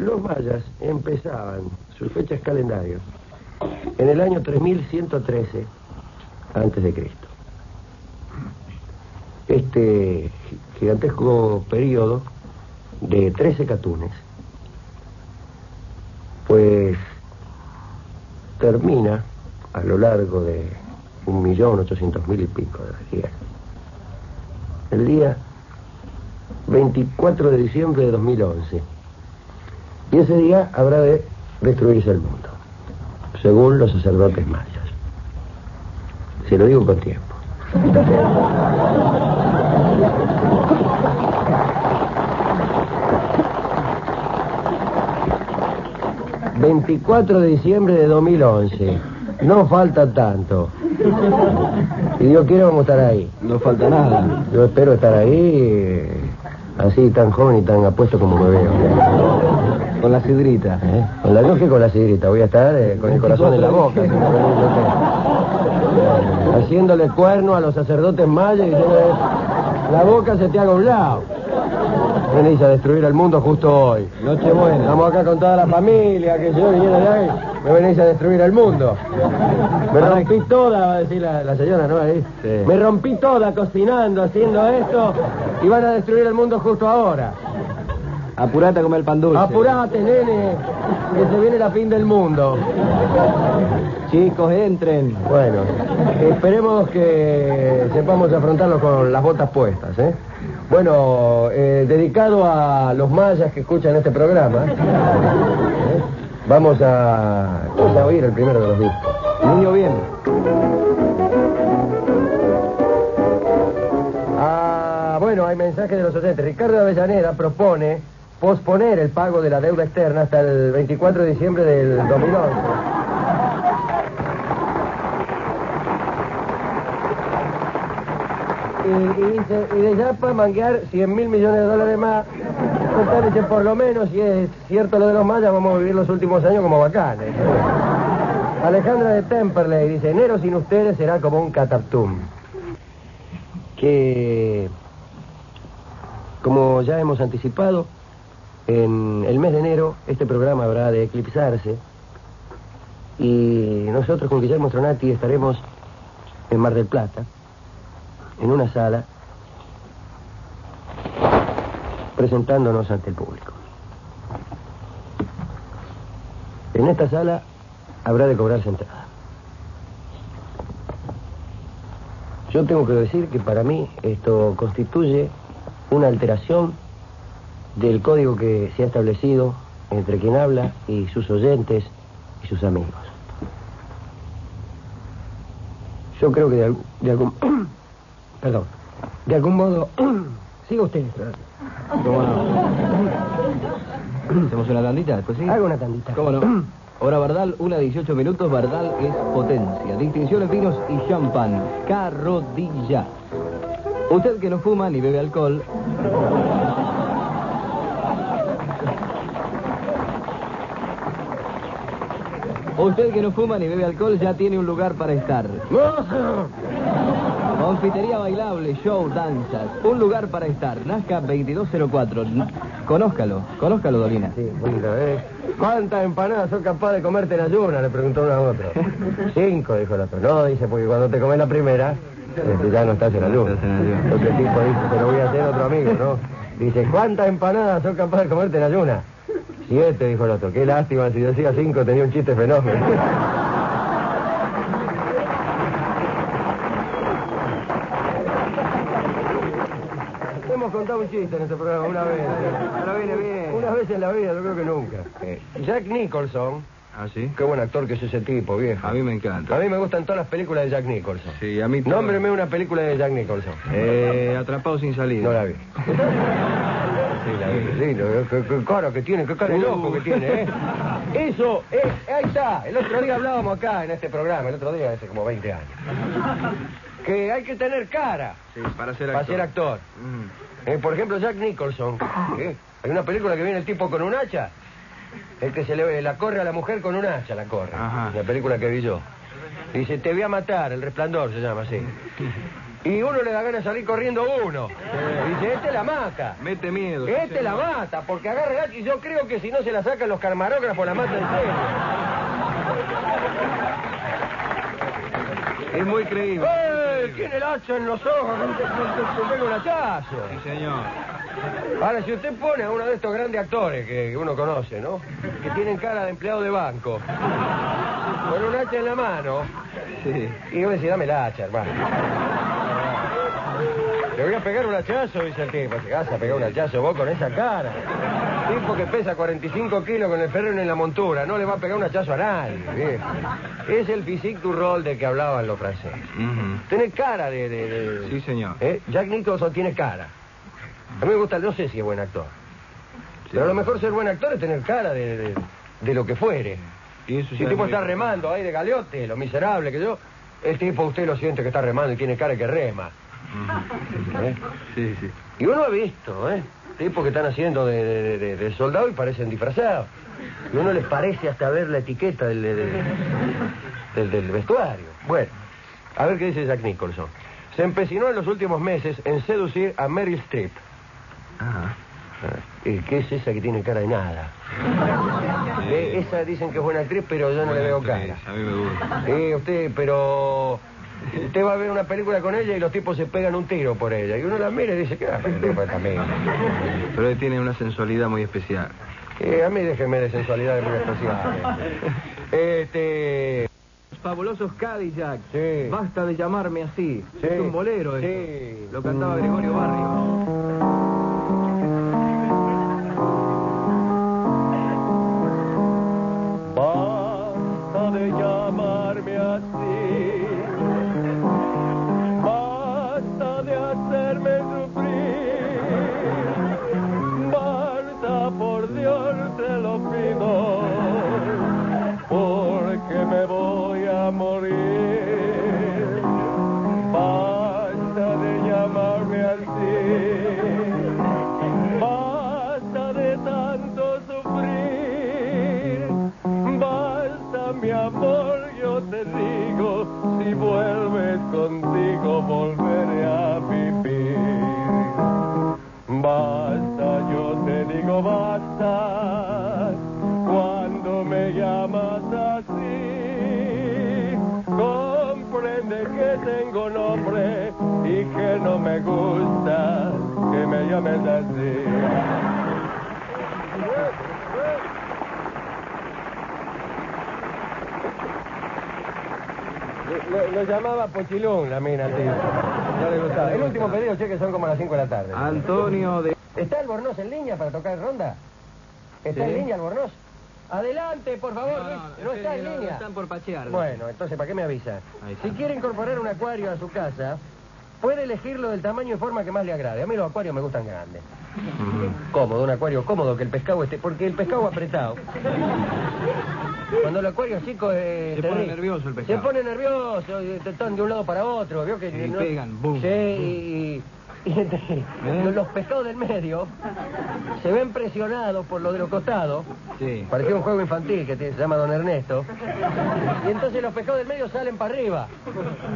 Los mayas empezaban sus fechas calendario en el año 3113 antes de Cristo. Este gigantesco periodo de 13 catunes, pues termina a lo largo de un millón ochocientos mil y pico de días. El día 24 de diciembre de 2011. Y ese día habrá de destruirse el mundo, según los sacerdotes mayas. Se lo digo con tiempo. 24 de diciembre de 2011. No falta tanto. Y Dios quiere vamos a estar ahí. No falta nada. Yo espero estar ahí eh, así tan joven y tan apuesto como me veo. Con la sidrita. ¿Eh? Con la no que con la sidrita, voy a estar eh, con el corazón en la boca. Haciéndole cuerno a los sacerdotes mayas y diciéndole, la boca se te haga un lado. Venís a destruir el mundo justo hoy. Nochebuena. Estamos acá con toda la familia, que yo viniera de ahí. Me venís a destruir el mundo. Me rompí toda, va a decir la, la señora, ¿no? Ahí. Sí. Me rompí toda cocinando, haciendo esto. Y van a destruir el mundo justo ahora. Apurate a comer el pan dulce. Apurate, nene, que se viene la fin del mundo. Chicos, entren. Bueno, esperemos que sepamos afrontarlo con las botas puestas, ¿eh? Bueno, eh, dedicado a los mayas que escuchan este programa, ¿eh? Vamos, a, a oír el primero de los discos. Niño bien. Ah, bueno, hay mensaje de los oyentes. Ricardo Avellaneda propone posponer el pago de la deuda externa hasta el 24 de diciembre del 2011. Y, dice, y de ya para manguear 100 mil millones de dólares más, contar, dice, por lo menos, si es cierto lo de los mayas, vamos a vivir los últimos años como bacanes. Alejandra de Temperley dice, enero sin ustedes será como un cataptum. Que, como ya hemos anticipado, en el mes de enero este programa habrá de eclipsarse y nosotros con Guillermo Stronati estaremos en Mar del Plata, en una sala, presentándonos ante el público. En esta sala habrá de cobrarse entrada. Yo tengo que decir que para mí esto constituye una alteración del código que se ha establecido entre quien habla y sus oyentes y sus amigos. Yo creo que de, algún- de. Perdón. De algún modo... Siga usted. ¿Cómo no? ¿Hacemos una tandita después sí? Haga una tandita. ¿Cómo no? Hora Bardal, una 18 minutos. Bardal es potencia. Distinciones, vinos y champán. Carrodilla. Usted que no fuma ni bebe alcohol. Usted que no fuma ni bebe alcohol ya tiene un lugar para estar. Confitería bailable, show, danzas. Un lugar para estar. Nazca 2204. N- Conózcalo, conózcalo, Dolina. Sí, lindo, ¿eh? ¿Cuántas empanadas son capaz de comerte en ayuna? Le preguntó uno a otro. Cinco, dijo el otro. No, dice, porque cuando te comes la primera, este, ya no estás en en ayuna. Otro tipo dice, te lo voy a hacer otro amigo, ¿no? Dice, ¿cuántas empanadas son capaz de comerte en ayuna? Siete, dijo el otro. Qué lástima, si decía cinco tenía un chiste fenómeno. Hemos contado un chiste en este programa una vez. Ahora viene bien. Una vez en la vida, yo creo que nunca. Jack Nicholson, ¿Ah, sí? qué buen actor que es ese tipo, viejo. A mí me encanta. A mí me gustan todas las películas de Jack Nicholson. Sí, a mí todo. Nómbreme una película de Jack Nicholson. Eh, atrapado sin salida. No la vi. Sí, la vi. Sí, lo- qué, qué cara que tiene, qué cara de loco que tiene, ¿eh? Eso, eh, ahí está. El otro día hablábamos acá en este programa, el otro día hace como 20 años. Que hay que tener cara Sí, para ser para ser actor. Mm. Eh, por ejemplo, Jack Nicholson. ¿eh? Hay una película que viene el tipo con un hacha. El que se le la corre a la mujer con un hacha, la corre. Ajá. La película que vi yo. Dice, te voy a matar, el resplandor se llama así. Y uno le da ganas de salir corriendo uno. Dice, este la mata. Mete miedo. sí, Este la señor. mata, porque agarra el hacha y yo creo que si no se la sacan los camarógrafos la mata en serio. Es muy creíble. ¡Eh! Tiene el hacha en los ojos, te pega un hachazo. Sí, señor. Ahora, si usted pone a uno de estos grandes actores que uno conoce, ¿no? Que tienen cara de empleado de banco, con un hacha en la mano, Sí. y yo decía, dame el hacha, hermano. Le voy a pegar un hachazo, dice el tipo. ¿Te vas a pegar un hachazo vos con esa cara? Tipo que pesa 45 kilos con el ferro en la montura, no le va a pegar un hachazo a nadie, viejo. Es el physique du rol de que hablaban los franceses. Ujú. Tiene cara de... de- de- Sí, señor. ¿Eh? Jack Nicholson tiene cara. A mí me gusta, no sé si es buen actor. Pero a lo mejor ser buen actor es tener cara de, de- de lo que fuere. Y eso Si el tipo muy- está remando ahí de galeote, lo miserable que yo, el tipo usted lo siente que está remando y tiene cara que rema. ¿eh? Sí, sí. Y uno ha visto, ¿eh? Tipos que están haciendo de, de- de- de soldado y parecen disfrazados. Y uno les parece hasta ver la etiqueta del, de- de- del, del vestuario. Bueno, a ver qué dice Jack Nicholson. Se empecinó en los últimos meses en seducir a Meryl Streep. Ajá. Ah, ¿Y qué es esa que tiene cara de nada? Eh, esa dicen que es buena actriz, pero yo no le veo cara. A mí me gusta. Eh, usted, pero... Usted va a ver una película con ella y los tipos se pegan un tiro por ella. Y uno la mira y dice, ¿qué va también? Pero él tiene una sensualidad muy especial. Eh, a mí déjeme de sensualidad muy especial. Este... Los fabulosos Cadillac. Sí. Basta de llamarme así. Sí. Es un bolero Sí. esto. Lo cantaba Gregorio Barrio. Pochilón, la mina, tío. No le gustaba. El último pedido, che, que son como las 5 de la tarde. Antonio de... ¿Está Albornoz en línea para tocar ronda? ¿Está Sí. en línea Albornoz? Adelante, por favor. No, está en línea. Están por pachear. Bueno, entonces, ¿para qué me avisa? Si quiere incorporar un acuario a su casa, puede elegirlo del tamaño y forma que más le agrade. A mí los acuarios me gustan grandes. Cómodo, un acuario cómodo, que el pescado esté... Porque el pescado apretado... Cuando el acuario chico es Se pone nervioso el pescado. Se pone nervioso, y te están de un lado para otro, ¿vio? Que Y pegan, boom, Sí, y... ¿Eh? los, pescados del medio se ven presionados por lo de los costados. Sí. Parecía un juego infantil que se llama Don Ernesto. Y entonces los pescados del medio salen para arriba.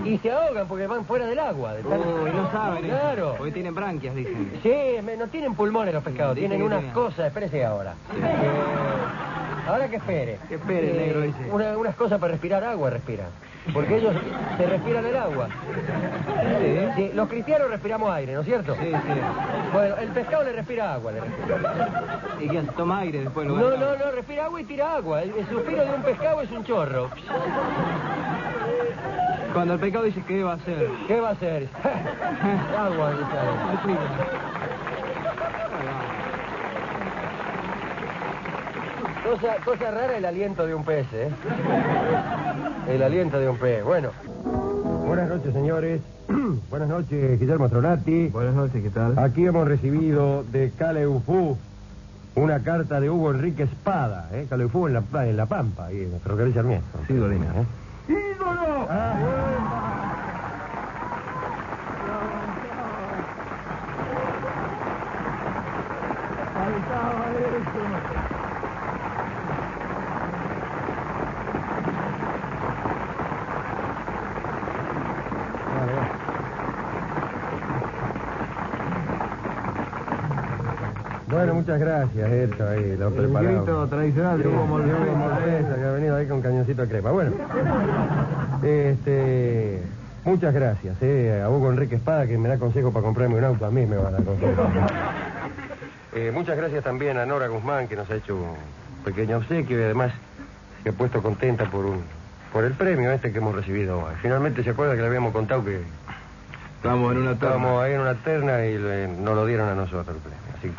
Y se ahogan porque van fuera del agua. Uy, no saben. ¿eh? Claro. Porque tienen branquias, dicen. Sí, me- no tienen pulmones los pescados, Dicen tienen unas tienen. cosas, espérese ahora. Sí. Eh, ahora que espere. Que espere, el negro una- unas cosas para respirar agua respiran. Porque ellos se respiran el agua. Sí. Sí, los cristianos respiramos aire, ¿no es cierto? Sí, sí. Bueno, el pescado le respira agua. le respira. Y que toma aire después. en No, no, agua. no, respira agua y tira agua. El, el suspiro de un pescado es un chorro. Cuando el pecado dice qué va a hacer. ¿Qué va a hacer? agua, dice. Cosa, cosa rara el aliento de un pez, ¿eh? El aliento de un pez. Bueno. Buenas noches, señores. Buenas noches, Guillermo Tronati. Buenas noches, ¿qué tal? Aquí hemos recibido de Caleufú una carta de Hugo Enrique Espada, ¿eh? Caleufú en la, en la Pampa, ahí en el ferrocarril Sarmiento. Sí, Dolina. ¿Eh? ¡Ídolo! Bueno, muchas gracias, esto ahí, lo El preparamos. grito tradicional de Hugo que ha venido ahí con cañoncito de crepa. Bueno, este, muchas gracias, eh, a Hugo Enrique Espada, que me da consejo para comprarme un auto, a mí me va a dar consejo. Eh, muchas gracias también a Nora Guzmán, que nos ha hecho un pequeño obsequio y además se ha puesto contenta por un por el premio este que hemos recibido hoy. Finalmente se acuerda que le habíamos contado que Estamos en una estábamos toma. ahí en una terna y le- nos lo dieron a nosotros el premio. Así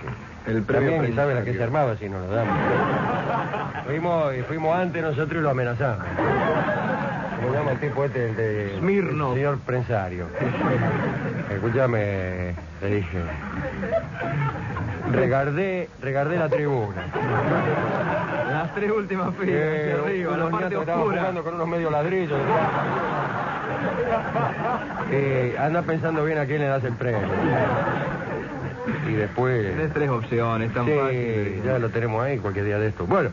que El premio también sabe la que se armaba si no lo damos. fuimos, y fuimos antes nosotros y lo amenazamos. ¿Cómo se llama el tipo este? El de... Smirnov. el señor Prensario. Escúchame, le dije. Regardé, regardé la tribuna. Las tres últimas filas, Eh, hacia arriba, la parte oscura. jugando con unos medio ladrillos. Eh, anda pensando bien a quién le das el premio. Y después... Tienes tres opciones, tan Sí, fácil. ya lo tenemos ahí cualquier día de esto. Bueno,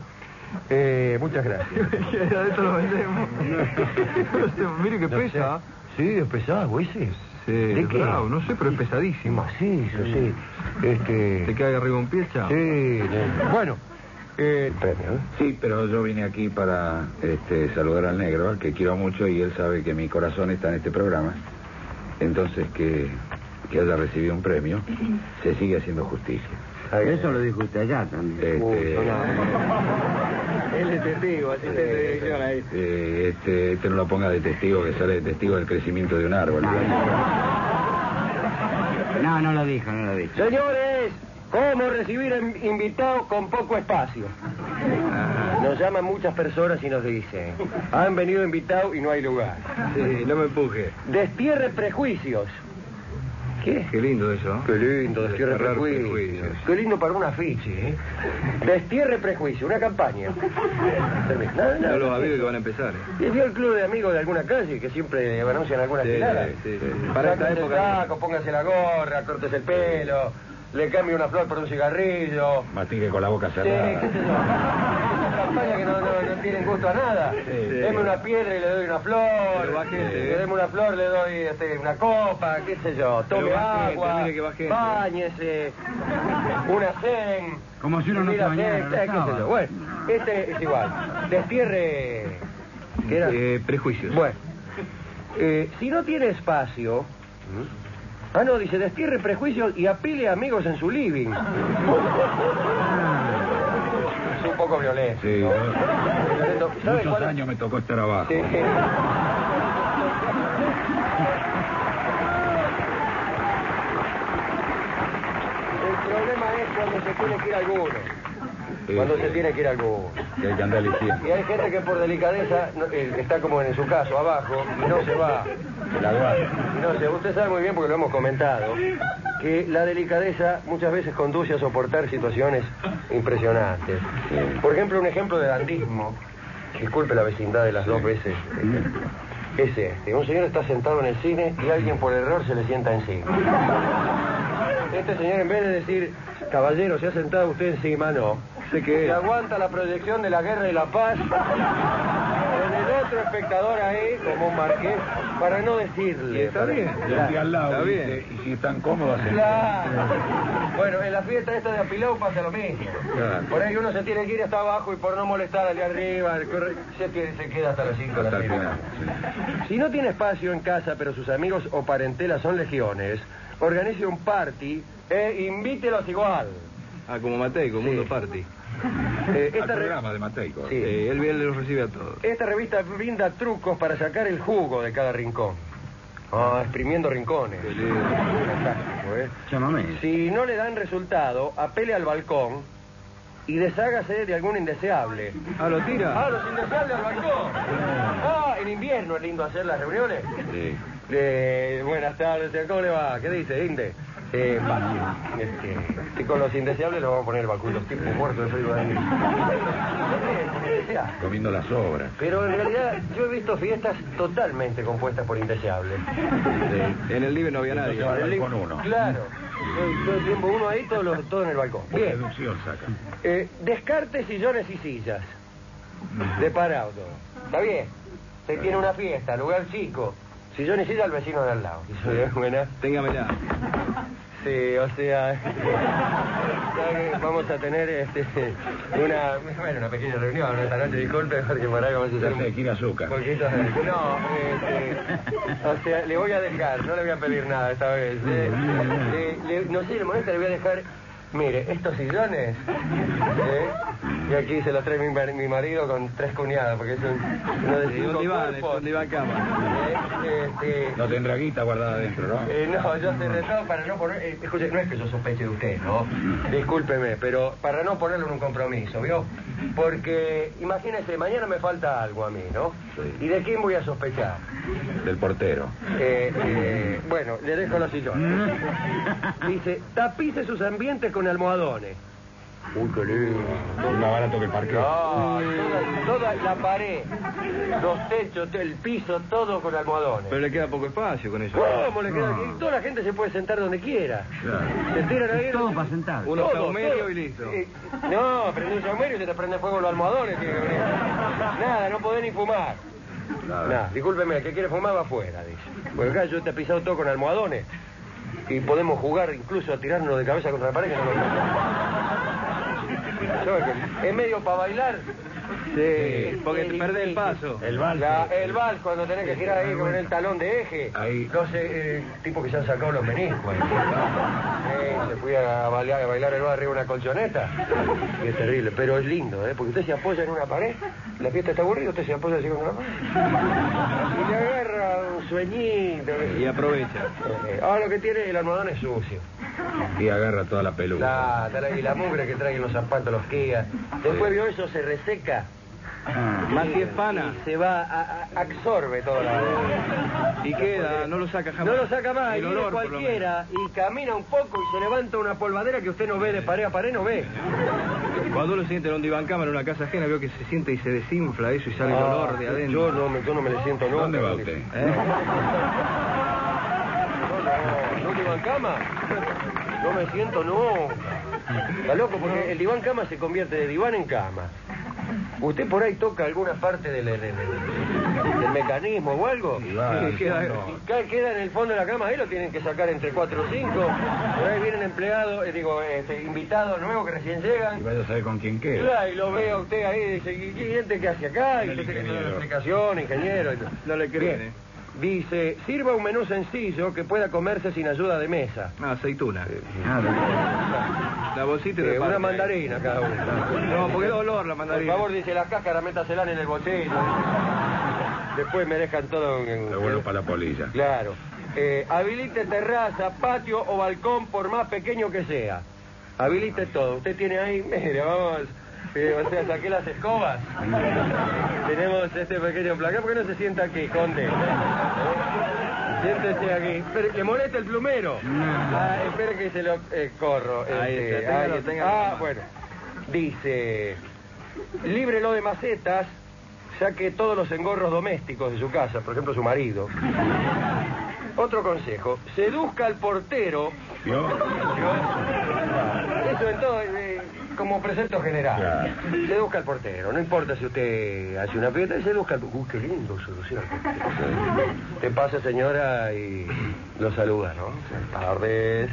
eh, muchas gracias. de esto lo vendemos. Mire que No pesa. Sí, es pesado ese. Sí, ¿De qué? bravo, no sé, pero es Es pesadísimo. macizo, sí. Este... ¿Te cae arriba un pie, chao? Sí, bueno. Eh, premio, ¿eh? Sí, pero yo vine aquí para este, saludar al negro, al que quiero mucho y él sabe que mi corazón está en este programa. Entonces, que, que haya recibido un premio, se sigue haciendo justicia. Eso lo dijo usted allá también. Este. Él es testigo, asistente de dirección ahí. eh, este, este no lo ponga de testigo, que sale de testigo del crecimiento de un árbol. No, no lo dijo, no lo dijo. Señores, ¿cómo recibir in- invitados con poco espacio? Nos llaman muchas personas y nos dicen, han venido invitados y no hay lugar. Sí, no me empuje. Destierre prejuicios. ¿Qué? Qué lindo eso. Qué lindo, destierre prejuicios. prejuicios. Qué lindo para un afiche, ¿eh? Destierre prejuicio, una campaña. No, No los amigos que van a empezar. ¿eh? ¿Y vio el club de amigos de alguna calle que siempre anuncian alguna Sí, tirada? sí, sí. Para esta época- saco, póngase la gorra, córtese el pelo, le cambie una flor por un cigarrillo. Mastique con la boca Sí, cerrada. qué sé yo. Esas campañas que no, no, no tienen gusto a nada. Sí. Deme una piedra y le doy una flor. Le ¿eh? deme una flor, le doy este, una copa, qué sé yo. Tome agua, que báñese, una zen. Como si uno no se bañara eh, qué sé yo. Bueno, este es igual. Destierre... ¿Qué era? Eh, prejuicios. Bueno, eh, si no tiene espacio... Ah, no, dice, destierre prejuicios y apile a amigos en su living. Es un poco violento. Sí, ¿no? Violento. ¿Sabe Muchos cuál- años me tocó estar abajo. Sí. El problema es cuando se tiene que ir alguno. Sí, Cuando sí. se tiene que ir alguno. Que hay que andar. Y hay gente que por delicadeza no- eh, está como en su caso abajo y no se va. La No sé, usted sabe muy bien porque lo hemos comentado que la delicadeza muchas veces conduce a soportar situaciones impresionantes. Por ejemplo, un ejemplo de dandismo, disculpe la vecindad de las dos veces, es este. Un señor está sentado en el cine y alguien por error se le sienta encima. Este señor en vez de decir, caballero, se ha sentado usted encima, no. Que Se aguanta la proyección de la guerra y la paz otro espectador ahí, como un marqués, para no decirle. Y está para- bien. De al lado Está dice, bien. y si están cómodos, Claro. Bueno, en la fiesta esta de apilado pasa lo mismo. Claro. Por ahí uno se tiene que ir hasta abajo y por no molestar al de arriba, se, tiene- se queda hasta las 5 de la tarde. Si no tiene espacio en casa, pero sus amigos o parentela son legiones, organice un party e invítelos igual. Ah, como Mateico, Sí. Mundo Party. Eh, esta, programa de Mateico. Sí. Eh, él, él los recibe a todos. esta revista brinda trucos para sacar el jugo de cada rincón. Ah, exprimiendo rincones. Qué lindo. Fantástico, ¿eh? Llámame. Si no le dan resultado, apele al balcón y deshágase de algún indeseable. Ah, lo tira. Ah, los indeseables al balcón. Ah, en invierno es lindo hacer las reuniones. Sí. Eh, buenas tardes, ¿cómo le va? ¿Qué dice, Inde? Eh, fácil. Este, y con los indeseables le vamos a poner el balcón, los tipos muertos de frío ahí. Indeseable. Comiendo las obras. Pero en realidad yo he visto fiestas totalmente compuestas por indeseables. Sí. En el libre no había nadie. Entonces, al balcón uno. Claro. Todo, el tiempo uno ahí, todo, lo- todo en el balcón. Bien. deducción saca. Eh, descarte sillones y sillas. De parado. Está bien. Se tiene una fiesta, lugar chico. Sillón y silla al vecino de al lado. Buena. Téngamela. Sí, o sea, vamos a tener este, una, bueno, una pequeña reunión esta noche, disculpe, porque por ahí vamos a hacer un azúcar. poquito de... No, este, o sea, le voy a dejar, no le voy a pedir nada esta vez. eh. Le- le- no sé, le molesta, le voy a dejar, mire, estos sillones, ¿eh? Y aquí se los trae mi, mar- mi marido con tres cuñadas, porque es un, uno de Sí, cinco un diván, es un diván cama. Eh, este, No tendrá guita guardada adentro, ¿no? eh, no, yo de todo para no poner... eh, escuche, no es que yo sospeche de usted, ¿no? Discúlpeme, pero para no ponerlo en un compromiso, ¿vio? Porque, imagínese, mañana me falta algo a mí, ¿no? Sí. ¿Y de quién voy a sospechar? Del portero. Eh, eh, bueno, le dejo los sillones. Dice, tapice sus ambientes con almohadones. Uy, qué lindo. Más barato que el parque. No, toda, toda la pared, los techos, el piso, todo con almohadones. Pero le queda poco espacio con eso. ¿Cómo le queda? Y toda la gente se puede sentar donde quiera. Claro. Se tiran ahí. Todo para sentar. Saumerios todo. y listo. Eh, no, prende un saumerio y se te prende fuego los almohadones. que- Nada, no podés ni fumar. Nada. Nada, discúlpeme, el que quiere fumar va afuera, dice. Porque acá yo te he pisado todo con almohadones. Y podemos jugar incluso a tirarnos de cabeza contra la pared que no lo ¿Sabes que Es medio para bailar. Sí, porque te perdés el paso. El vals. La- el vals, cuando tenés que girar ahí con el talón de eje. No sé, eh, tipo que se han sacado los meniscos. Eh, se fui a bailar, a bailar el bar arriba de una colchoneta. Y es terrible, pero es lindo, ¿eh? Porque usted se apoya en una pared, la fiesta está aburrida, usted se apoya así con una pared. Y le agarra un sueñito. Y aprovecha. Eh, ahora lo que tiene, el almohadón es sucio. Y agarra toda la peluca. La, y la mugre que traen los zapatos, los quegas. Después vio eso, se reseca. Más si es pana. Se va, a- a- absorbe toda la... Y queda, no lo saca jamás. No lo saca más, y El viene olor, por lo cualquiera y camina un poco y se levanta una polvadera que usted no ve de pared a pared, no ve. Cuando uno se siente en un diván cama en una casa ajena, veo que se siente y se desinfla eso y sale el olor de adentro. Yo no me, yo no me le siento nunca. ¿Dónde va usted? ¿Eh? No, no, no diván cama. No me siento, no. Está loco, porque el diván cama se convierte de diván en cama. ¿Usted por ahí toca alguna parte del, del- del- del mecanismo o algo? Y queda, ca- queda en el fondo de la cama, ahí lo tienen que sacar entre cuatro o cinco. Por ahí vienen empleados, eh, digo, este, invitados nuevos que recién llegan. Y vaya a saber con quién queda. Claro, y lo veo a usted ahí y dice, ¿y qué gente que hace acá? Y usted tiene ingeniero. explicación, ingeniero. y. No le creen. Dice, sirva un menú sencillo que pueda comerse sin ayuda de mesa. Ah, aceituna. Ah, La bolsita Eh, reparte. una mandarina cada uno. No, porque da olor la Por mandarina. favor, dice, las cáscaras métaselas en el botello. Después me dejan todo en... Lo bueno para la polilla. Claro. Eh, habilite terraza, patio o balcón por más pequeño que sea. Habilite todo. Usted tiene ahí, mire, vamos... o sea, saqué las escobas. Tenemos este pequeño placar. ¿Por qué no se sienta aquí, conde? Siéntese aquí. Pero, ¿Le molesta el plumero? Ah, espere que se lo eh, corro. Ahí Este, está, téngalo, ahí está. téngalo Ah, nomás. bueno. Dice, líbrelo de macetas, saque todos los engorros domésticos de su casa, por ejemplo, su marido. Otro consejo, seduzca al portero. ¿Yo? Eso en todo, eh, como presento general. Claro. Seduzca al portero. No importa si usted hace una fiesta, seduzca al portero. Uy, qué lindo seducir al portero. Te pasa, señora, y lo saluda, ¿no? Tardes.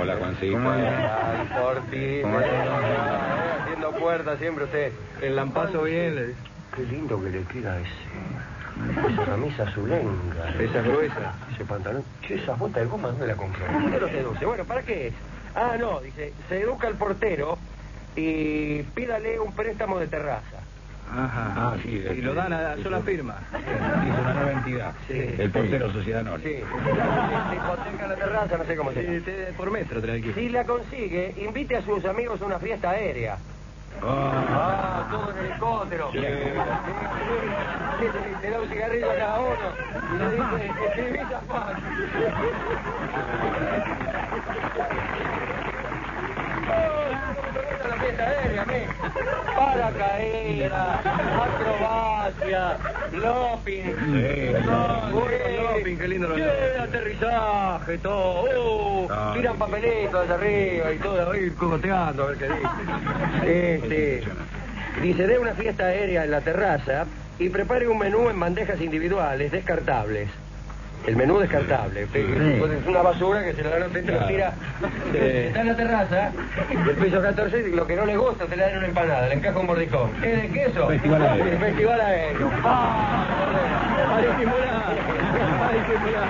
Hola, Juancito. Ay, Porti. ¿Cómo eh, está? Haciendo puertas siempre usted. El lampazo bien, Qué lindo que le queda ese. Esa camisa azulenga. esa es gruesa. Ese pantalón. Che, esa bota de goma, ¿dónde la compró? ¿Dónde lo seduce? Bueno, ¿para qué es? Ah, no, dice, se educa al portero y pídale un préstamo de terraza. Ajá. Ah, sí, de- Y lo dan a sola firma. Hizo una nueva entidad. Sí. El portero Sociedad Anónima. Sí. Se hipoteca la terraza, no sé cómo se llama. por metro aquí. Si la consigue, invite a sus amigos a una fiesta aérea. Ah, todo en helicóptero. Sí. Da un cigarrillo a cada uno y le dice, escribí Paracaídas, acrobacia, loping. Loping, qué lindo aterrizaje, todo. Uh, tiran papelitos hacia arriba y todo, ahí cogoteando a ver qué dice. Este, dice, dé una fiesta aérea en la terraza y prepare un menú en bandejas individuales, descartables. El menú descartable. Usted- Es una basura que se la dan a usted, te lo tira. Está en la terraza, del piso 14, y lo que no le gusta, usted le da una empanada, le encaja un mordijón. ¿Es de queso? Festival aéreo. Sí, Festival aéreo. ¡Ah! Para disimular, para disimular.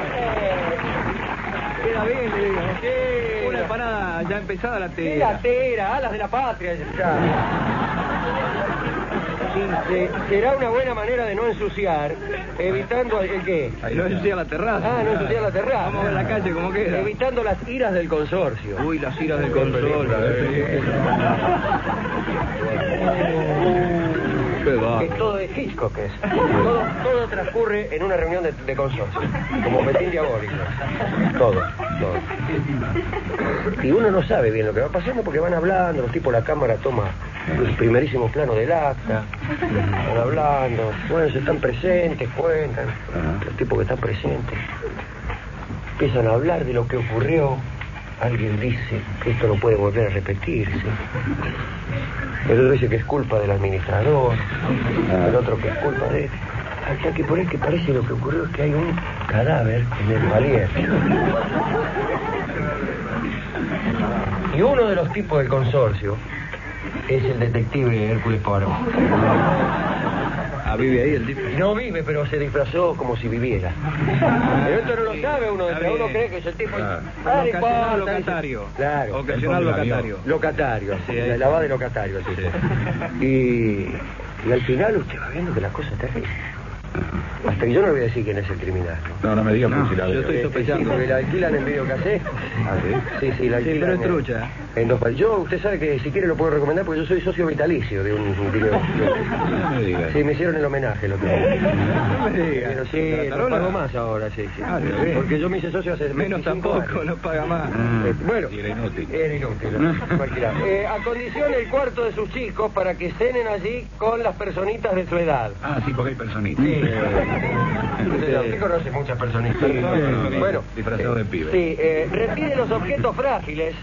Queda bien, le digo. Sí. Una empanada ya empezada la Sí, tela. la tera, alas de la patria. ya. Será una buena manera de no ensuciar, evitando el qué. Ahí no ensucia la terraza. Ah, no ensuciar la terraza. Vamos a ver la calle cómo queda. Evitando las iras del consorcio. Uy, las iras del Qué Que todo es Hitchcock es. Todo, todo transcurre en una reunión de, de consorcio. Como Betín Diabólico. Todo, todo. Y uno no sabe bien lo que va pasando porque van hablando, los tipos, la cámara toma los primerísimos planos del acta, van hablando, bueno, se están presentes, cuentan, los tipos que están presentes. Empiezan a hablar de lo que ocurrió. Alguien dice que esto no puede volver a repetirse. El otro dice que es culpa del administrador. El otro que es culpa de... Aquí, aquí por ahí que parece lo que ocurrió es que hay un cadáver en el valier. Y uno de los tipos del consorcio es el detective Hércules Poirot. Ah, vive ahí el tipo. No vive, pero se disfrazó como si viviera. Pero esto no lo sabe uno, Está uno cree que es el tipo... Claro. Ah, importa, locatario. Claro. Ocasional locatario. Locatario, Sí, sí, la, está. la va de locatario tipo. Y, y al final usted va viendo que la cosa es terrible. Hasta que yo no le voy a decir quién es el criminal. ¿no? No, me digas No, porque si la yo estoy Eh, sospechando. Sí, porque la alquilan en videocassette. Ah, ¿sí? Sí, sí, la Sí, alquilan. pero es en- trucha. En dos yo, usted sabe que si quiere lo puedo recomendar porque yo soy socio vitalicio de un video. No me digas. Sí, me hicieron el homenaje lo que No me digas. Pero sí, no pago más ahora, sí, sí. Ah. Porque yo me hice socio hace Menos 25 tampoco, años. no paga más. Ah, Eh, bueno, y era inútil. Era inútil, cualquiera. Eh, acondicione el cuarto de sus chicos para que cenen allí con las personitas de su edad. Ah, sí, porque hay personitas. Sí. Eh, Usted, conoce muchas personitas. Sí, sí, sí. bueno, Disfrazado eh, de pibe. Sí, eh, retire los objetos frágiles.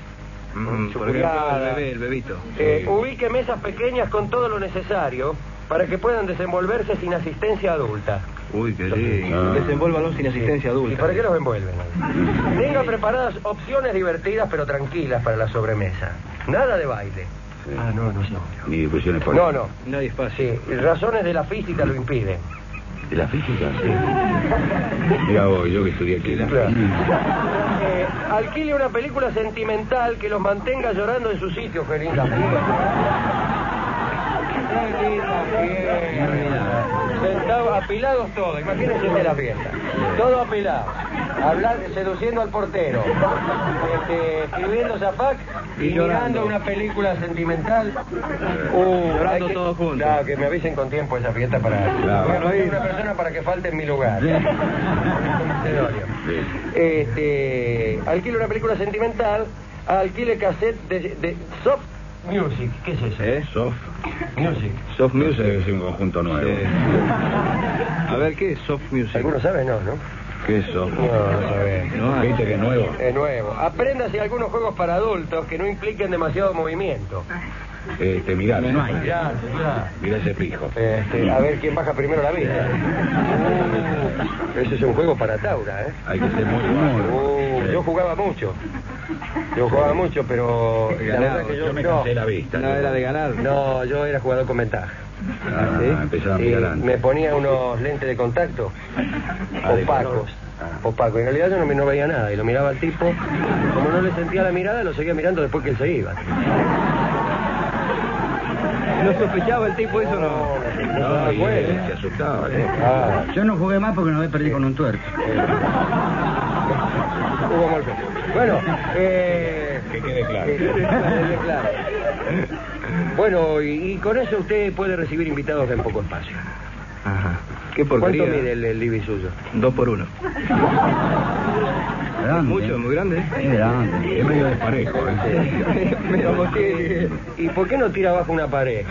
Mm, su por ejemplo, el culiada. bebé, el bebito. Eh, ubique mesas pequeñas con todo lo necesario para que puedan desenvolverse sin asistencia adulta. Uy, qué lindo. Ah. Desenvuélvalos sin asistencia ¿Y adulta. para qué los envuelven? Tenga preparadas opciones divertidas pero tranquilas para la sobremesa. Nada de baile. Sí. Ah, no, no, no. Ni discusiones por No, no. Nadie es fácil. Sí, razones de la física lo impiden. ¿De la física? Sí. Mira vos, yo que estudié aquí. Eh, alquile una película sentimental que los mantenga llorando en su sitio, fiesta. Qué linda fiesta. Sentados, apilados todos, imagínense de la fiesta. Todo apilado. Hablar, seduciendo al portero. Este, escribiendo Zapac y, Y llorando. mirando una película sentimental. Uh, Llorando que- todos juntos. Claro, que me avisen con tiempo esa fiesta para... Claro. Pedir una persona para que falte en mi lugar. Sí. Este, alquile una película sentimental, alquile cassette de, de soft music. ¿Qué es eso? ¿Eh? Soft. Music. Soft Music music. es un conjunto nuevo. Sí. A ver, ¿qué es soft music? ¿Algunos saben? No, ¿no? ¿Qué es soft? No, no saben. No, ¿Viste que es nuevo? Es nuevo. Apréndase algunos juegos para adultos que no impliquen demasiado movimiento. Este, mirá. Ya, ya. Mirá ese pijo. Este, a ver quién baja primero la vista. Uh, ese es un juego para Taura, ¿eh? Hay que ser muy bueno. Uh, yo jugaba mucho. Yo jugaba mucho, pero la Ganado. verdad que yo, Yo me no, cansé la vista. No era de ganar. no, yo era jugador con ventaja. Ah, me ponía unos lentes de contacto Ah, opacos. Ah. Opacos. En realidad yo no, no veía nada y lo miraba al tipo. Como no le sentía la mirada, lo seguía mirando después que él se iba. ¿No sospechaba el tipo eso no? No, me y acuerdo. él se asustaba. ¿eh? Ah, Yo no jugué más porque no me perdí con un tuerto. Bueno, eh, Que quede claro. que quede claro. Bueno, y, y con eso usted puede recibir invitados en poco espacio. Ajá. Qué ¿Cuánto porquería. mide el, el living suyo? Dos por uno. Grande. Mucho, muy grande. Es grande. Es medio desparejo, ¿eh? Me emocioné. ¿Y por qué no tira abajo una pared?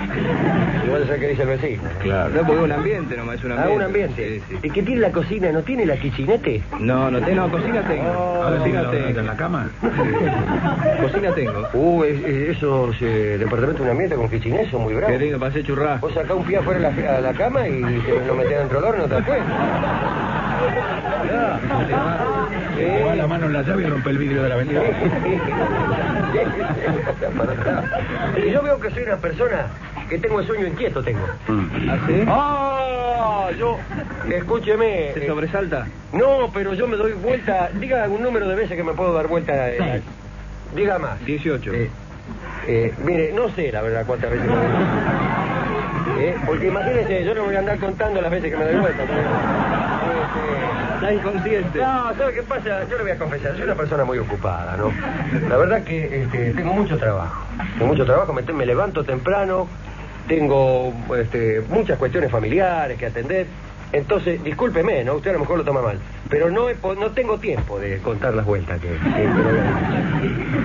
Igual es el que dice el vecino. Claro. No, porque es un ambiente nomás, es un Ah, ambiente. un ambiente. Sí, sí. ¿Y qué tiene la cocina? ¿No tiene la kitchenete? No, no, te, no, cocina tengo. Sí, cocina ¿dónde está tengo. en la cama? Cocina tengo. Uh, es- es- esos eh, departamentos de un ambiente con kitchenette son muy bravos. Qué lindo, pasé churrasco. Vos sacás un pie afuera de la, a la cama y te lo metés dentro del horno, ¿te das cuenta? Le va la mano en la llave y rompe el vidrio de la ventana. Y yo veo que soy una persona que tengo el sueño inquieto, tengo. Mm. ¿Ah, sí? ¡Ah! Yo, escúcheme. ¿Se eh, sobresalta? No, pero yo me doy vuelta. Diga algún número de veces que me puedo dar vuelta. eh, diga más. 18. Eh, eh, mire, no sé la verdad cuántas veces me doy vuelta. Eh, porque imagínese, yo no voy a andar contando las veces que me doy vuelta. Está inconsciente. no, ¿sabe qué pasa? Yo le voy a confesar, soy una persona muy ocupada, ¿no? La verdad que este, tengo mucho trabajo. Tengo mucho trabajo, me, me levanto temprano, tengo este, muchas cuestiones familiares que atender. Entonces, discúlpeme, ¿no? Usted a lo mejor lo toma mal. Pero no, he no tengo tiempo de contar las vueltas que, que-.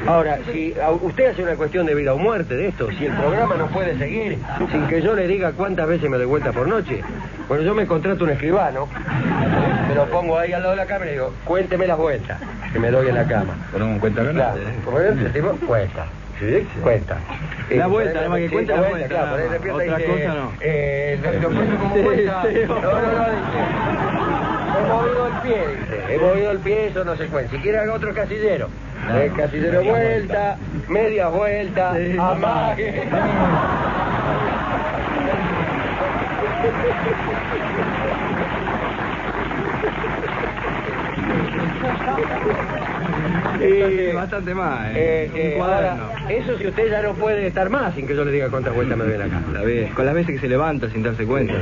Ahora, si a- usted hace una cuestión de vida o muerte de esto, si el programa no puede seguir sin que yo le diga cuántas veces me doy vuelta por noche, bueno, yo me contrato un escribano, me lo pongo ahí al lado de la cama y digo, cuénteme las vueltas que me doy en la cama. Ponemos en cuenta Claro. ¿eh? como es, el tipo, cuenta. ¿Sí? Cuenta. La Eh, vuelta, por además que cuenta la vuelta, Claro, por ahí nada despierta más. Otra dice, cosa no. Eh, lo, cuento como sí. No, no, no. He movido el pie, dice. He movido el pie, eso no se cuenta. Si quiere haga otro casillero. Eh, casillero vuelta, media vuelta, amague. Sí, bastante más, ¿eh? Eh, Un eh, ahora, eso si usted ya no puede estar más sin que yo le diga cuántas vueltas me en la bien. Con las veces que se levanta sin darse cuenta.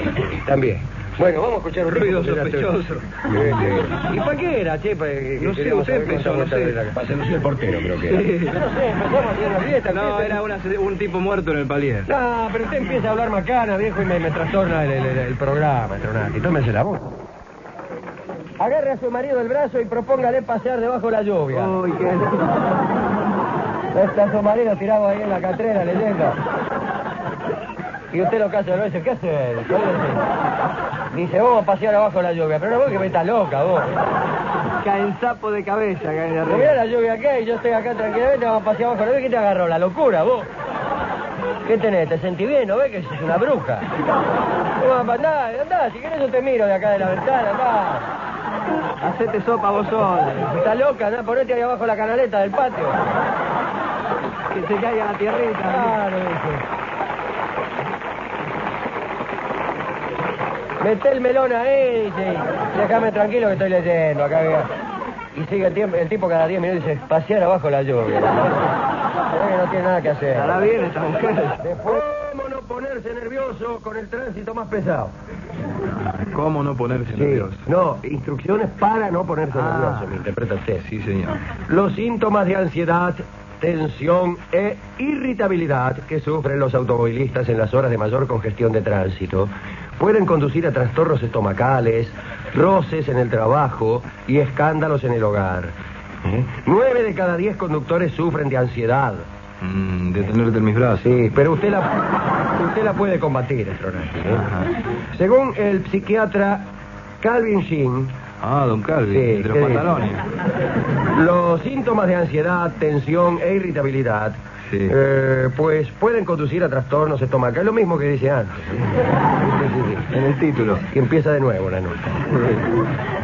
También. Bueno, vamos a escuchar un Ruido sospechoso. Eh, eh, ¿Y para qué era, che? Para que- No sé, usted cuántas no sé. Pase Lucía el portero, creo que era. Sí. Yo no sé, empezamos a hacer una fiesta. No, empieza- era una- un tipo muerto en el palier. No, pero usted empieza a hablar macana, viejo, y me, me trastorna el, el- el programa, Tronati. Tómese la voz. Agarre a su marido del brazo y propóngale pasear debajo de la lluvia. Uy, qué... Está su marido tirado ahí en la catrera leyendo. Y usted lo cacha lo dice, ¿qué hace? ¿Qué hace? Dice, vamos a pasear abajo de la lluvia. Pero no vos que me está loca, vos. Cae en sapo de cabeza, cae de Pero mira arriba. la lluvia acá y yo estoy acá tranquilamente, vamos a pasear abajo de la lluvia. ¿Qué te agarró? ¿La locura, vos? ¿Qué tenés? ¿Te sentís bien? ¿No ves que sos una bruja? Andá, andá, si querés yo te miro de acá de la ventana, andá. Hacete sopa vos sola. Está loca, andá, ponete ahí abajo la canaleta del patio. Que se caiga la tierrita. Claro, dice. Mete el melón ahí, dice. y Déjame tranquilo que estoy leyendo acá. Y sigue el, tiempo, el tipo cada 10 minutos dice, pasear abajo la lluvia. Que no tiene nada que hacer. Estará bien esta mujer. Después, ¿cómo no ponerse nervioso con el tránsito más pesado? ¿Cómo no ponerse nervioso? No, instrucciones para no ponerse Ah. nervioso, me interpreta usted. Sí, señor. Los síntomas de ansiedad, tensión e irritabilidad que sufren los automovilistas en las horas de mayor congestión de tránsito pueden conducir a trastornos estomacales, roces en el trabajo y escándalos en el hogar. ¿Eh? Nueve de cada diez conductores sufren de ansiedad. Mm, de tenerte en mis brazos. Sí, pero usted la, usted la puede combatir, Estronati, ¿eh? Según el psiquiatra Calvin Sheen, Ah, don Calvi, Sí, de los pantalones. Los síntomas de ansiedad, tensión e irritabilidad, Sí. eh, pues pueden conducir a trastornos estomacales, lo mismo que dice antes. Sí, sí, sí. En el título. Y empieza de nuevo la nota.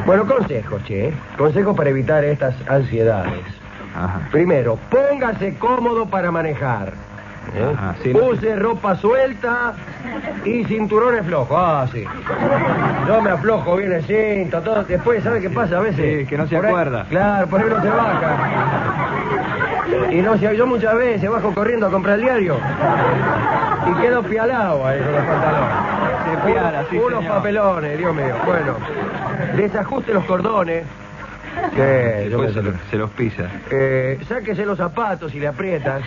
Bueno, consejos, che. Consejos para evitar estas ansiedades. Ajá. Primero, póngase cómodo para manejar. ¿eh? Ajá, sí, no- Use ropa suelta y cinturones flojos. Ah, sí. Yo me aflojo bien el cinto, todo. Después, ¿sabe qué pasa a veces? Sí, que no se Por ahí- acuerda. claro, por ahí no se baja. Y no se, yo muchas veces bajo corriendo a comprar el diario y quedo pialado ahí con los pantalones. Se sí, Unos señor. papelones, Dios mío. Bueno, desajuste los cordones. Yo Después se, lo- se los pisa. eh, sáquese los zapatos y le aprietas.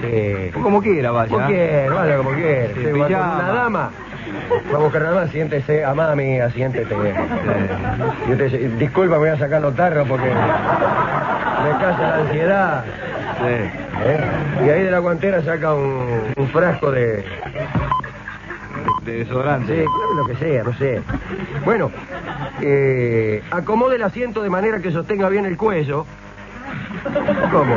Sí. Como quiera, vaya. Como quiera, vaya como quiera. Sí, pijama. una dama Va a buscar nada más, siéntese, amada mía, siéntete. Dice, disculpa, me voy a sacar los tarros porque me casa la ansiedad. ¿Eh? Y ahí de la guantera saca un, un frasco de... De desodorante. Sí, lo que sea, no sé. Bueno, eh, acomode el asiento de manera que sostenga bien el cuello. ¿Cómo?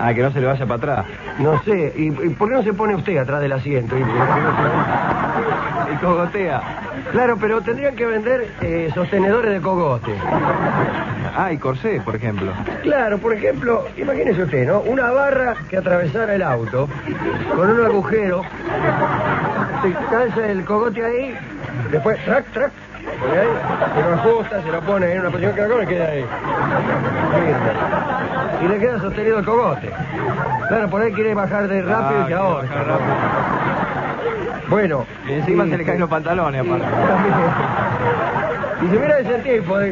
Ah, que no se le vaya para atrás. No sé. ¿Y, y por qué no se pone usted atrás del asiento? Y- Y cogotea. Claro, pero tendrían que vender eh, sostenedores de cogote. Ah, y corsé, por ejemplo. Claro, por ejemplo, imagínese usted, ¿no? Una barra que atravesara el auto con un agujero, se calza el cogote ahí, después, track, track, pone ahí, se lo ajusta, se lo pone en una posición que y queda ahí. Y le queda sostenido el cogote. Claro, por ahí quiere bajar de rápido Ah, y se rápido. Bueno. Y encima y- se le caen los pantalones, aparte. Y si hubiera ese tipo, de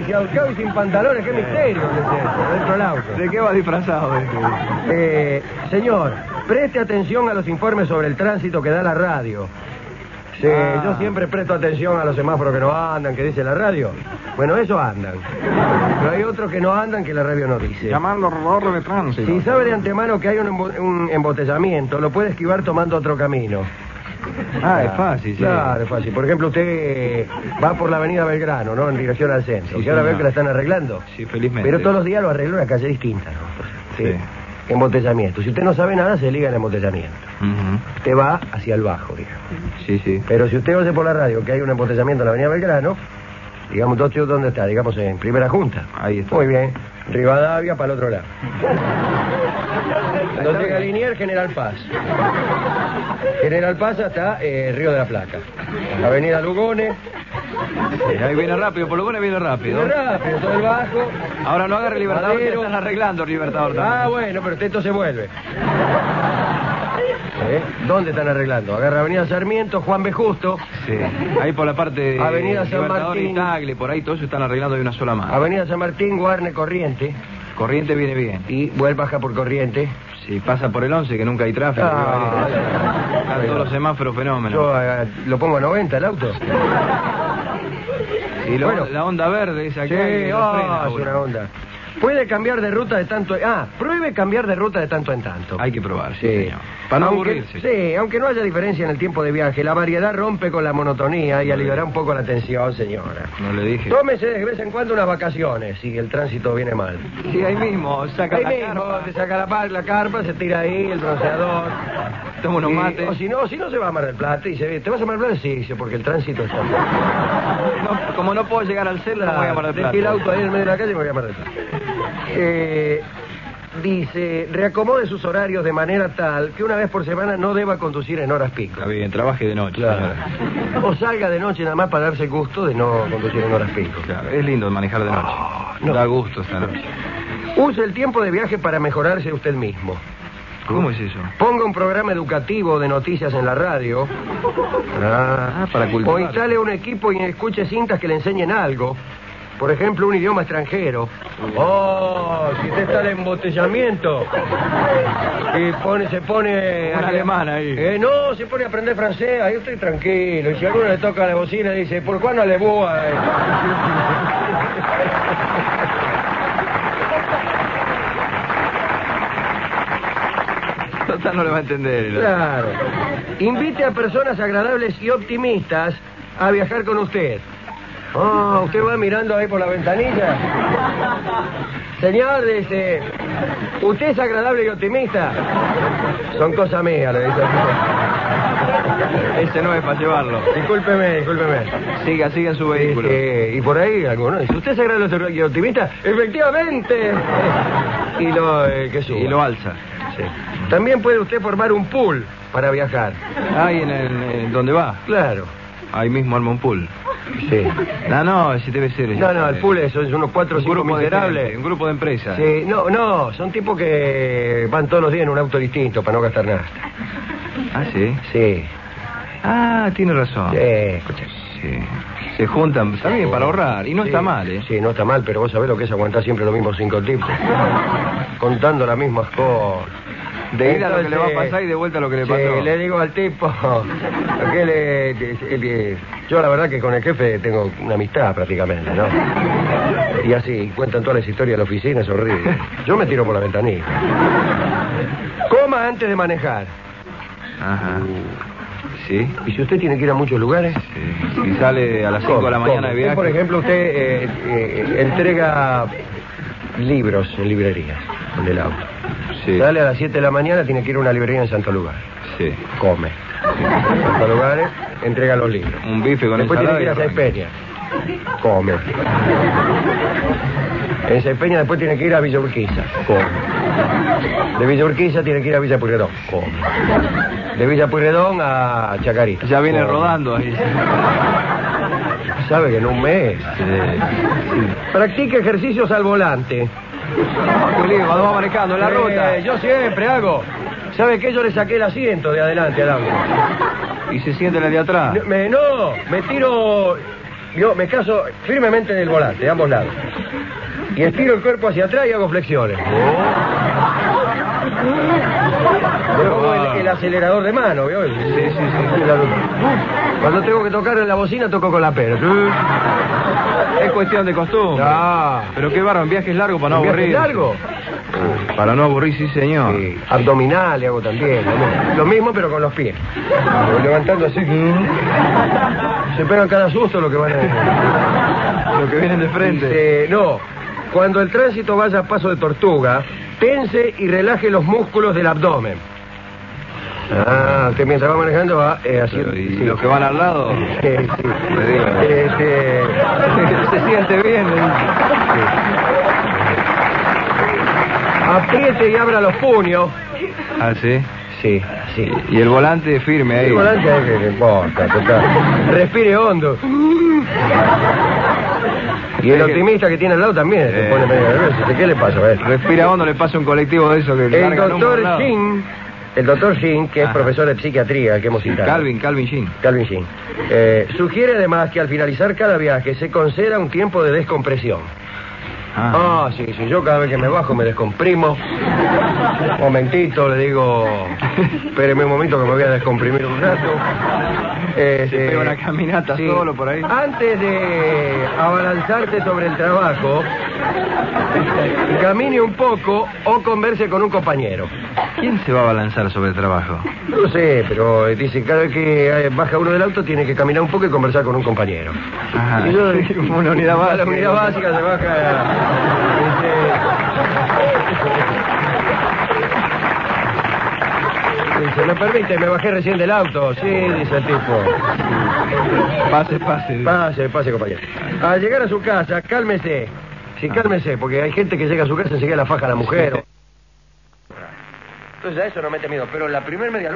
y sin pantalones, qué misterio que es eso, dentro del auto. ¿De qué va disfrazado este? Eh, señor, preste atención a los informes sobre el tránsito que da la radio. Sí, Ah. yo siempre presto atención a los semáforos que no andan, que dice la radio. Bueno, eso andan. Pero hay otros que no andan que la radio no dice. Llamando rodor de tránsito. Si sabe de antemano que hay un, embo- un embotellamiento, lo puede esquivar tomando otro camino. Ah, es fácil, sí. Claro, es fácil. Por ejemplo, usted va por la avenida Belgrano, ¿no? En dirección al centro. Sí, y ahora ve señor. que la están arreglando. Sí, felizmente. Pero todos los días lo arregla en una calle distinta, ¿no? Entonces, Sí. Embotellamiento. Si usted no sabe nada, se liga el embotellamiento. Ujú. Usted va hacia el bajo, digamos. Sí, sí. Pero si usted oye por la radio que hay un embotellamiento en la avenida Belgrano, digamos, ¿dónde dónde está? Digamos, en primera junta. Ahí está. Muy bien. Rivadavia para el otro lado. Cuando llega a Linier, General Paz. General Paz hasta eh, Río de la Plata. Avenida Lugones. Sí, ahí viene rápido, por lo bueno viene rápido. Viene rápido, todo el bajo. Ahora no agarre Libertador, que están arreglando Libertador también. Ah, bueno, pero usted entonces vuelve. ¿Eh? ¿Dónde están arreglando? Agarra Avenida Sarmiento, Juan B. Justo, Sí, ahí por la parte de Avenida San Libertador Martín. y Tagle, por ahí todo eso están arreglando de una sola mano. Avenida San Martín, Guarne, Corriente, Corriente viene bien. y vuelve baja por Corriente. Si pasa por el 11, que nunca hay tráfico. Ah, vale. Están todos los semáforos fenómenos. Yo eh, lo pongo a 90 el auto. y lo- bueno. la onda verde esa Sí, que hay, que lo ah, frena es una onda. Puede cambiar de ruta de tanto... Ah, pruebe cambiar de ruta de tanto en tanto. Hay que probar, sí, señor. Para no aunque, aburrirse. Sí, aunque no haya diferencia en el tiempo de viaje, la variedad rompe con la monotonía y aliviará un poco la tensión, señora. No le dije. Tómese de vez en cuando unas vacaciones si el tránsito viene mal. Sí, ahí mismo, saca Ahí la mismo, carpa, se saca la, la carpa, se tira ahí, el bronceador. toma unos mates. O si no, si no se va a Mar del Plata y se ¿te vas a Mar del Plata? Sí, porque el tránsito está... No, como no puedo llegar al centro, no voy a Mar del Plata. Dejé el auto ahí en medio de la calle y me voy a Mar del Plata. Eh, dice, reacomode sus horarios de manera tal que una vez por semana no deba conducir en horas pico. Está bien, trabaje de noche. Claro. O salga de noche nada más para darse gusto de no conducir en horas pico. Claro, es lindo manejar de noche. Ah, no. Da gusto esta noche. Use el tiempo de viaje para mejorarse usted mismo. ¿Cómo es eso? Ponga un programa educativo de noticias en la radio. Ah, para cultivar. O instale un equipo y escuche cintas que le enseñen algo. Por ejemplo, un idioma extranjero. Oh, si usted está en embotellamiento. Y pone, se pone... Un alemán ahí. Eh, no, se pone a aprender francés, ahí estoy tranquilo. Y si alguno le toca la bocina, dice, ¿por cuándo le boa? Total no le va a entender. el- Claro. Invite a personas agradables y optimistas a viajar con usted. Oh, usted va mirando ahí por la ventanilla. Señor, dice, ¿usted es agradable y optimista? Son cosas mías, le dice. Ese no es para llevarlo. Discúlpeme, discúlpeme. Siga, siga en su vehículo. Dice, y por ahí alguno dice, ¿usted es agradable y optimista? Efectivamente. Y lo, eh, que suba. Y lo alza. Sí. También puede usted formar un pool para viajar. Ahí en el, en donde va. Claro. Ahí mismo arma un pool. Sí. No, no, ese debe ser. No, no, el pool es, son unos cuatro o cinco miserables. un grupo de empresas. Sí, no, no, son tipos que van todos los días en un auto distinto para no gastar nada. Ah, sí. Sí, Ah, tiene razón. sí, escucha. Sí. Se juntan, está bien, para ahorrar. Y no Sí, está mal, ¿eh? Sí, no está mal, pero vos sabés lo que es aguantar siempre los mismos cinco tipos. Contando las mismas cosas. De ida lo que le va a pasar y de vuelta lo que le sí, pasó. le digo al tipo que le, le- le- yo la verdad que con el jefe tengo una amistad prácticamente, ¿no? Y así cuentan todas las historias de la oficina, es horrible. Yo me tiro por la ventanilla. Coma antes de manejar. Ajá. Sí. Y si usted tiene que ir a muchos lugares, sí. Si sale a las 5 de la mañana de viaje. Por ejemplo, usted eh, eh, entrega libros en librerías con el auto. Sí. Sale a las 7 de la mañana, tiene que ir a una librería en Santo Lugar. Sí. Come. En Santo Lugares, entrega los libros. Un bife con Después tiene que ir a. Saipeña. Come. En Saipeña después tiene que ir a Villa Urquiza. Come. De Villa Urquiza tiene que ir a Villa Pueyrredón. Come. De Villa Pueyrredón a Chacarita. Ya viene Come. rodando ahí. Sabe que en un mes. Practica ejercicios al volante. Cuando va manejando en la Eh, ruta. yo siempre hago. ¿Sabe qué? Yo le saqué el asiento de adelante al auto. Y se siente la de atrás. No, me, no, me tiro. Yo me caso firmemente del volante, de ambos lados. Y estiro el cuerpo hacia atrás y hago flexiones. Yo pongo el, el acelerador de mano, ¿vio? Sí, sí, sí. Cuando tengo que tocar en la bocina, toco con la pera. Es cuestión de costumbre. Ah, Pero qué barro, en viajes largos para no ¿viaje aburrir. largo? Para no aburrir, sí, señor. Sí, abdominales hago también. Lo mismo, lo mismo, pero con los pies. Levantando así. Se pegan cada susto lo que van a... Lo que vienen de frente. Dice, no, cuando el tránsito vaya a paso de tortuga, tense y relaje los músculos del abdomen. Ah, usted mientras va manejando va eh, haciendo... ¿Y sí. los que van al lado? Sí, sí. Este, se siente bien. apriete y abra los puños. Ah, sí. Sí, sí. Y el volante firme ahí. El volante, ¿qué le importa? Total. Respire hondo. Y el optimista que tiene al lado también se Eh. pone medio nervioso. ¿Qué le pasa? A ver. Respira hondo, le pasa un colectivo de eso que El doctor. Shin, el doctor Shin, que es profesor de psiquiatría, que hemos citado. Calvin, Calvin Sheen. Calvin Shin. eh, sugiere además que al finalizar cada viaje se conceda un tiempo de descompresión. Ah, sí, sí, yo cada vez que me bajo me descomprimo. Momentito, le digo, espéreme un momento que me voy a descomprimir un rato. Este, Se pega una caminata solo por ahí. Antes de abalanzarte sobre el trabajo, camine un poco o converse con un compañero. ¿Quién se va a balanzar sobre el trabajo? No lo sé, pero eh, dice cada vez que eh, baja uno del auto tiene que caminar un poco y conversar con un compañero. Ajá. Y yo- Como una unidad a básica. La unidad básica se baja. Dice, ¿me permite? Me bajé recién del auto. Sí, dice el tipo. Pase, pase. Pase, pase, compañero. Al llegar a su casa, cálmese. Sí, cálmese, porque hay gente que llega a su casa y enseguida la faja a la mujer. Entonces a eso no mete miedo, pero la primer media